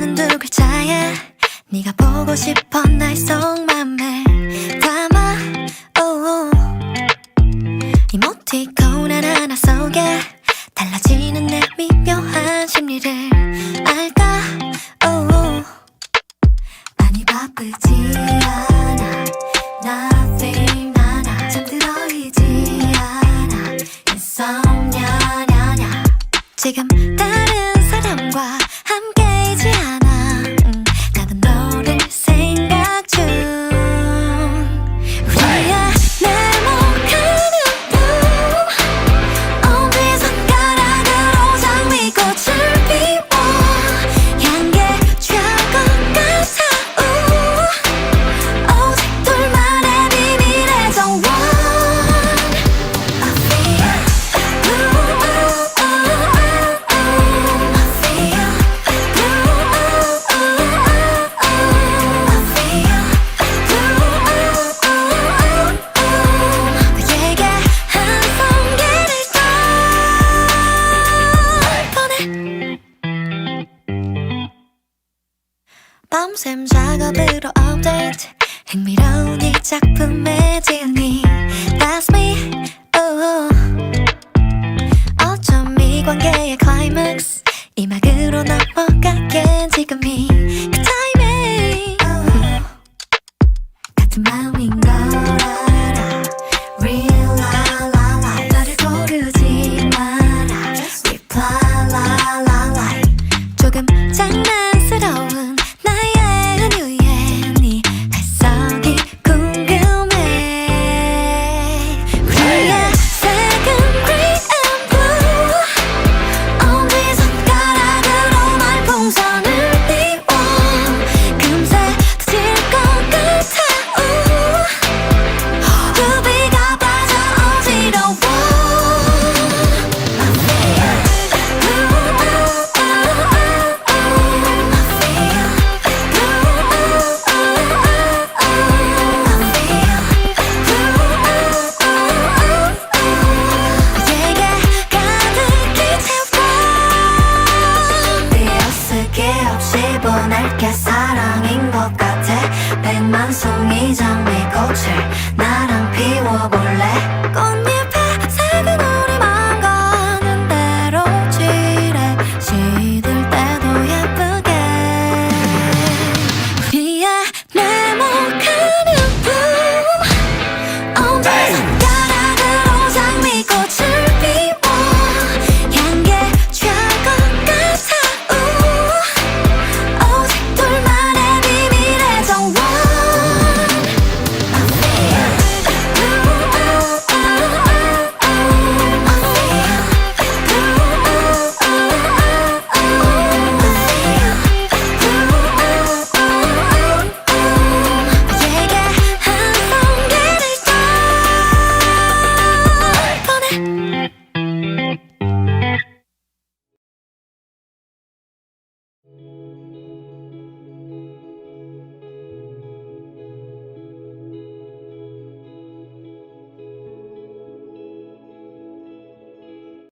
나는 두 글자에 네가 보고 싶어 날 속맘에 담아. 이모티콘 하나하나 속에 달라지는 내 미묘한 심리를 알다 오우. 많이 바쁘지 않아. Nothing 나나 잠들어있지 않아. Insomnia 지금 따라 밤샘 작업으로 업데이트 흥미로운 이 작품의 진이 That's me oh. 짧게 사랑인 것 같아. 백만 송이 장미꽃을